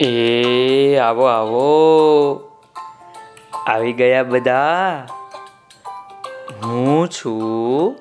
એ, આવો આવો. આવી ગયા બધા. હું છું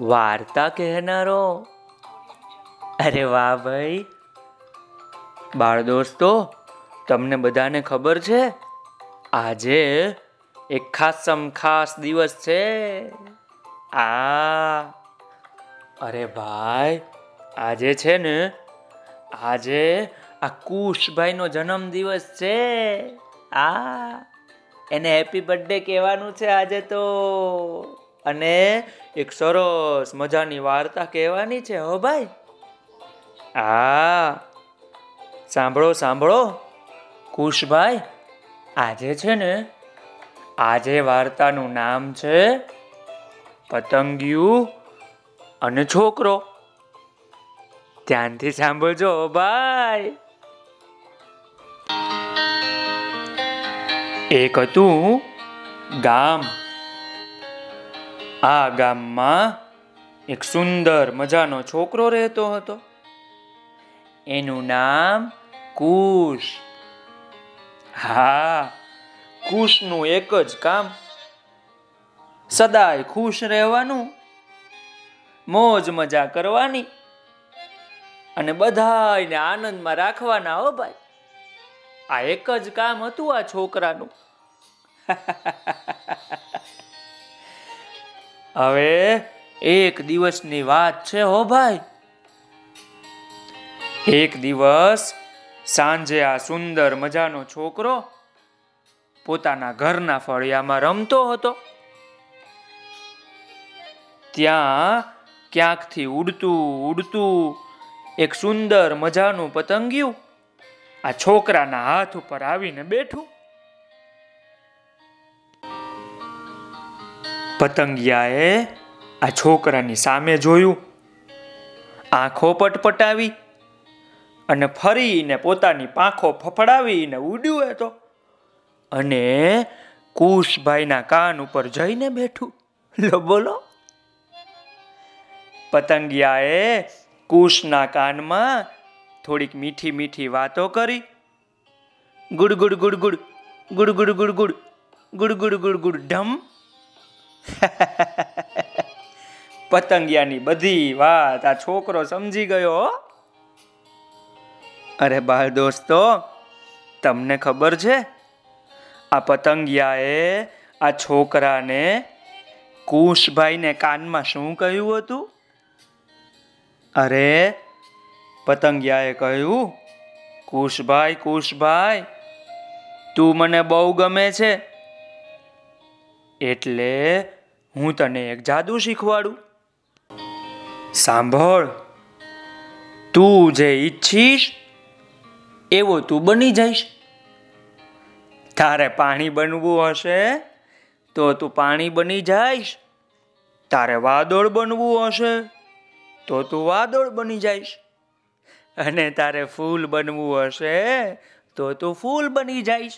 વાર્તા કહેનારો. અરે વાહ ભાઈ. બાળ દોસ્તો, તમને બધાને ખબર છે, આજે એક ખાસમ ખાસ દિવસ છે. આ. અરે ભાઈ, આજે છે ને, આજે આ કુશભાઈનો જન્મ દિવસ છે. આ. એને હેપી બર્થડે કહેવાનું છે આજે તો. અને એક સરસ મજાની વાર્તા કહેવાની છે, હો ભાઈ. હા સાંભળો સાંભળો. કુશભાઈ, આજે છે ને, આજે વાર્તાનું નામ છે પતંગિયું અને છોકરો. ધ્યાનથી સાંભળજો ભાઈ. એક હતું ગામ. આ ગામમાં એક સુંદર મજાનો છોકરો રહેતો હતો. એનું નામ કુશ. હા, કુશનું એક જ કામ. સદાય ખુશ રહેવાનું, મોજ મજા કરવાની અને બધાને આનંદમાં રાખવાના હો ભાઈ. આ એક જ કામ હતું આ છોકરાનું. હવે એક દિવસની વાત છે હો ભાઈ. એક દિવસ સાંજે આ સુંદર મજાનો છોકરો પોતાના ઘરના ફળિયામાં રમતો હતો. ત્યાં ક્યાંકથી ઉડતું ઉડતું એક સુંદર મજાનું પતંગિયું આ છોકરાના હાથ ઉપર આવીને બેઠું. પતંગિયાએ આ છોકરાની સામે જોયું. આંખો પટપટાવી અને ફરીને પોતાની પાંખો ફફડાવીને ઉડ્યું એ તો અને કુશભાઈના કાન ઉપર જઈને બેઠું. લો બોલો. પતંગિયાએ કુશના કાનમાં થોડીક મીઠી મીઠી વાતો કરી. ગુડ ગુડ ગુડ ગુડ ગુડ ગુડ ગુડ ગુડ ગુડ ગુડ ગુડ ગુડ ઢમ. પતંગિયાની બધી વાત આ છોકરો સમજી ગયો અરે બાળ દોસ્તો, તમને ખબર છે? આ પતંગિયાએ આ છોકરાને કુશભાઈને કાનમાં શું કહ્યું હતું? અરે પતંગિયાએ કહ્યું, કુશભાઈ કુશભાઈ, તું મને બહુ ગમે છે. એટલે હું તને એક જાદુ શીખવાડું. સાંભળ, તું જે ઈચ્છીશ, એવો તું બની જઈશ. તારે પાણી બનવું હશે તો તું પાણી બની જઈશ. તારે વાદળ બનવું હશે તો તું વાદળ બની જઈશ. અને તારે ફૂલ બનવું હશે, તો તું ફૂલ બની જઈશ.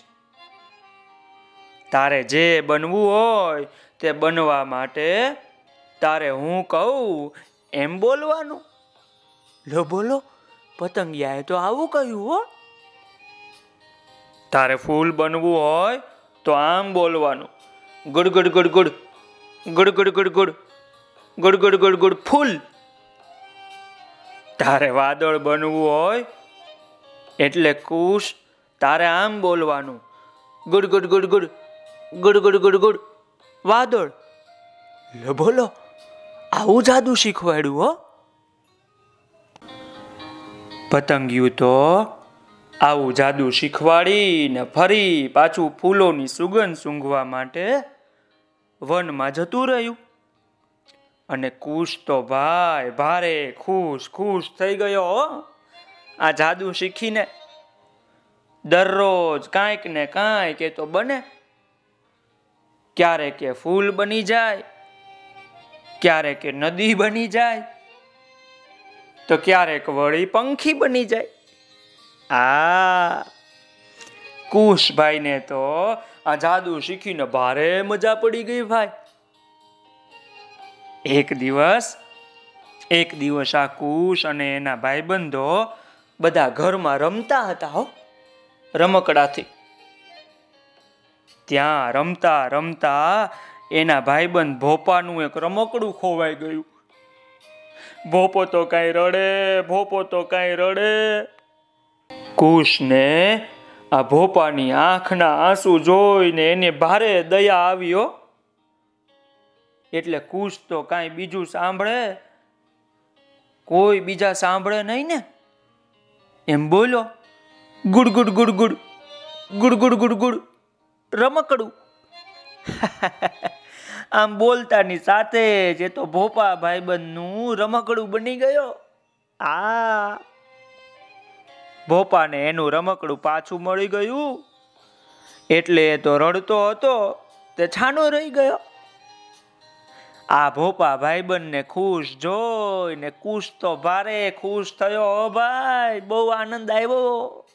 તારે જે બનવું હોય તે બનવા માટે તારે હું કહું, એમ બોલવાનું. લો, બોલો, પતંગિયાએ તો આવું કહ્યું હો. તારે ફૂલ બનવું હોય તો આમ બોલવાનું. ગુડ ગુડ ગુડ ગુડ ગુડ ગુડ ગુડ ગુડ ગુડ ગુડ ગુડ ગુડ ફૂલ. તારે વાદળ બનવું હોય એટલે કુશ તારે આમ બોલવાનું. ગુડ ગુડ ગુડ ગુડ ગુડ ગુડ ગુડ ગુડ. વાદળ. લો બોલો, આવું જાદુ શીખવાડ્યું હો. પતંગિયું તો આવું જાદુ શીખવાડીને ફરી પાછું ફૂલોની સુગંધ સૂંઘવા માટે વનમાં જતું રહ્યું. અને કુશ તો ભાઈ, ભારે ખુશ ખુશ થઈ ગયો આ જાદુ શીખીને દરરોજ કાંઈક ને કાંઈક એ તો બને. ક્યારેક એ ફૂલ બની જાય ક્યારેક એ નદી બની જાય, તો ક્યારેક વળી પંખી બની જાય. આ કુશભાઈને તો આ જાદુ શીખીને ભારે મજા પડી ગઈ ભાઈ. એક દિવસ એક દિવસ આ કુશ અને એના ભાઈબંધો બધા ઘરમાં રમતા હતા હો, રમકડાથી. ત્યાં રમતા રમતા એના ભાઈબંધ ભોપાનું એક રમકડું ખોવાઈ ગયું. ભોપો તો કાંઈ રડે, ભોપો તો કાંઈ રડે. કુશને આ ભોપાની આંખના આંસુ જોઈને એને ભારે દયા આવ્યો એટલે કુશ તો કાંઈ બીજું સાંભળે? કોઈ બીજા સાંભળે નહીં ને? એમ બોલો. ગુડ ગુડ ગુડ ગુડ. ગુડ ગુડ ગુડ ગુડ. રમકડું. આમ બોલતાની સાથે જ એ તો ભોપા ભાઈબંધનું રમકડું બની ગયો. આ. ભોપાને એનું રમકડું પાછું મળી ગયું. એટલે એ તો રડતો હતો. તે છાનો રહી ગયો. આ ભોપા ભાઈબંધને ખુશ જોઈને કુશ તો ભારે ખુશ થયો. ભાઈ, બહુ આનંદ આવ્યો.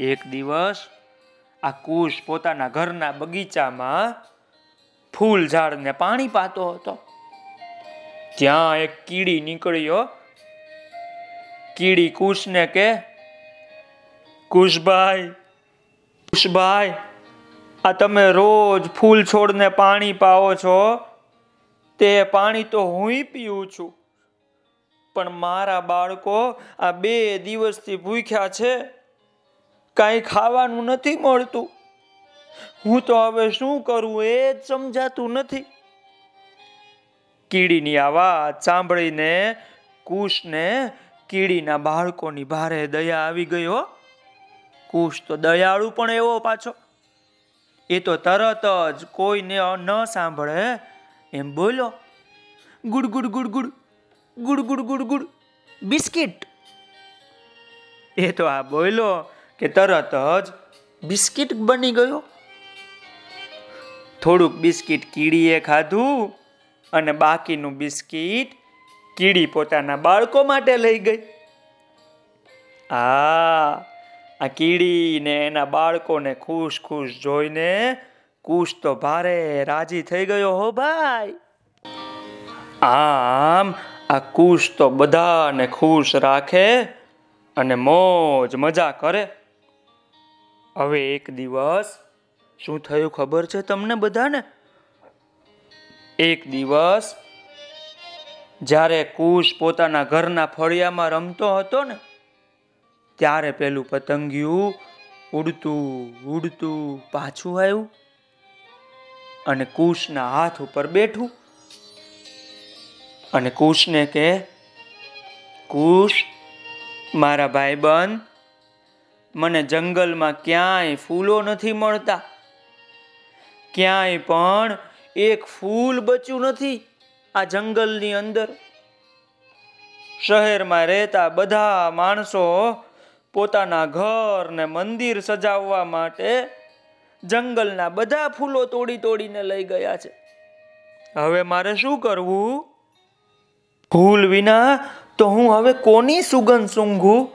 એક દિવસ આ કુશ પોતાના ઘરના બગીચામાં ફૂલ ઝાડને પાણી પાતો હતો. ત્યાં એક કીડી નીકળ્યો. કીડી કુશને કે, કુશભાઈ કુશભાઈ આ તમે રોજ ફૂલ છોડને પાણી પાવો છો, તે પાણી તો હું પીવું છું. પણ મારા બાળકો આ બે દિવસથી ભૂખ્યા છે, કાંઈ ખાવાનું નથી મળતું. હું તો હવે શું કરું એ જ સમજાતું નથી. કીડીની આ વાત સાંભળીને કુશને કીડીના બાળકોની ભારે દયા આવી ગયો કુશ તો દયાળુ પણ એવો પાછો. એ તો તરત જ કોઈને ન સાંભળે. એમ બોલો ગુડ ગુડ ગુડ ગુડ ગુડ ગુડ ગુડ ગુડ, બિસ્કિટ. એ તો આ બોલો કે તરત જ બિસ્કિટ બની ગયો. થોડુંક બિસ્કિટ કીડીએ ખાધું અને બાકીનું બિસ્કિટ કીડી પોતાના બાળકો માટે લઈ ગઈ. આ આ કીડીને, એના બાળકોને ખુશ ખુશ જોઈને કુશ તો ભારે રાજી થઈ ગયો હો ભાઈ. આમ આ કુશ તો બધાને ખુશ રાખે અને મોજ મજા કરે. હવે એક દિવસ શું થયું ખબર છે તમને બધાને? એક દિવસ જ્યારે કુશ પોતાના ઘરના ફળિયામાં રમતો હતો ને ત્યારે પેલું પતંગિયું ઉડતું ઉડતું પાછું આવ્યું અને કુશના હાથ ઉપર બેઠું. અને કુશને કે, કુશ, મારા ભાઈબંધ, મને જંગલમાં ક્યાંય ફૂલો નથી મળતા. ક્યાંય પણ એક ફૂલ બચ્યું નથી આ જંગલની અંદર. શહેરમાં રહેતા બધા માણસો પોતાના ઘર ને મંદિર સજાવવા માટે જંગલના બધા ફૂલો તોડી તોડીને લઈ ગયા છે. હવે મારે શું કરવું? ફૂલ વિના તો હું હવે કોની સુગંધ સૂંઘું?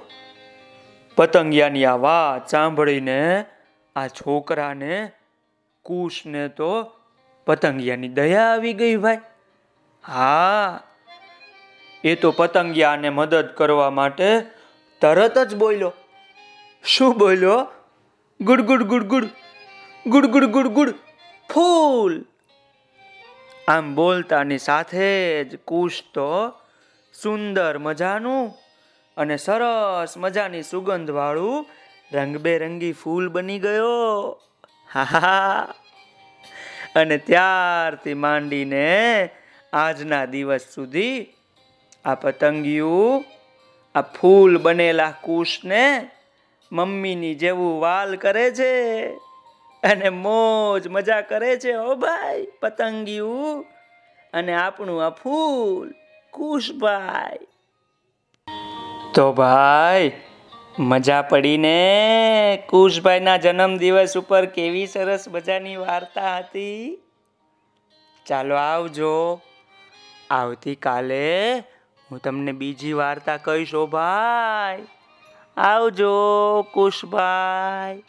પતંગિયાની આ વાત સાંભળીને આ છોકરાને, કુશને તો પતંગિયાની દયા આવી ગઈ ભાઈ. હા, એ તો પતંગિયાને મદદ કરવા માટે તરત જ બોલ્યો. શું બોલ્યો? ગુડ ગુડ ગુડ ગુડ. ગુડ ગુડ ગુડ ગુડ. ફૂલ. આમ બોલતાની સાથે જ કુશ તો સુંદર મજાનું અને સરસ મજાની સુગંધ વાળું રંગબેરંગી ફૂલ બની ગયો. હા. અને ત્યારથી માંડીને આજના દિવસ સુધી આ પતંગિયું આ ફૂલ બનેલા કુશને મમ્મીની જેવું વાલ કરે છે અને મોજ મજા કરે છે ઓ ભાઈ, પતંગિયું. અને આપણું આ ફૂલ કુશભાઈ તો ભાઈ, મજા પડીને કુશભાઈના જન્મ દિવસ ઉપર કેવી સરસ મજાની વાર્તા હતી. ચાલો આવજો. આવતીકાલે હું તમને બીજી વાર્તા કહીશ ભાઈ. આવજો કુશભાઈ.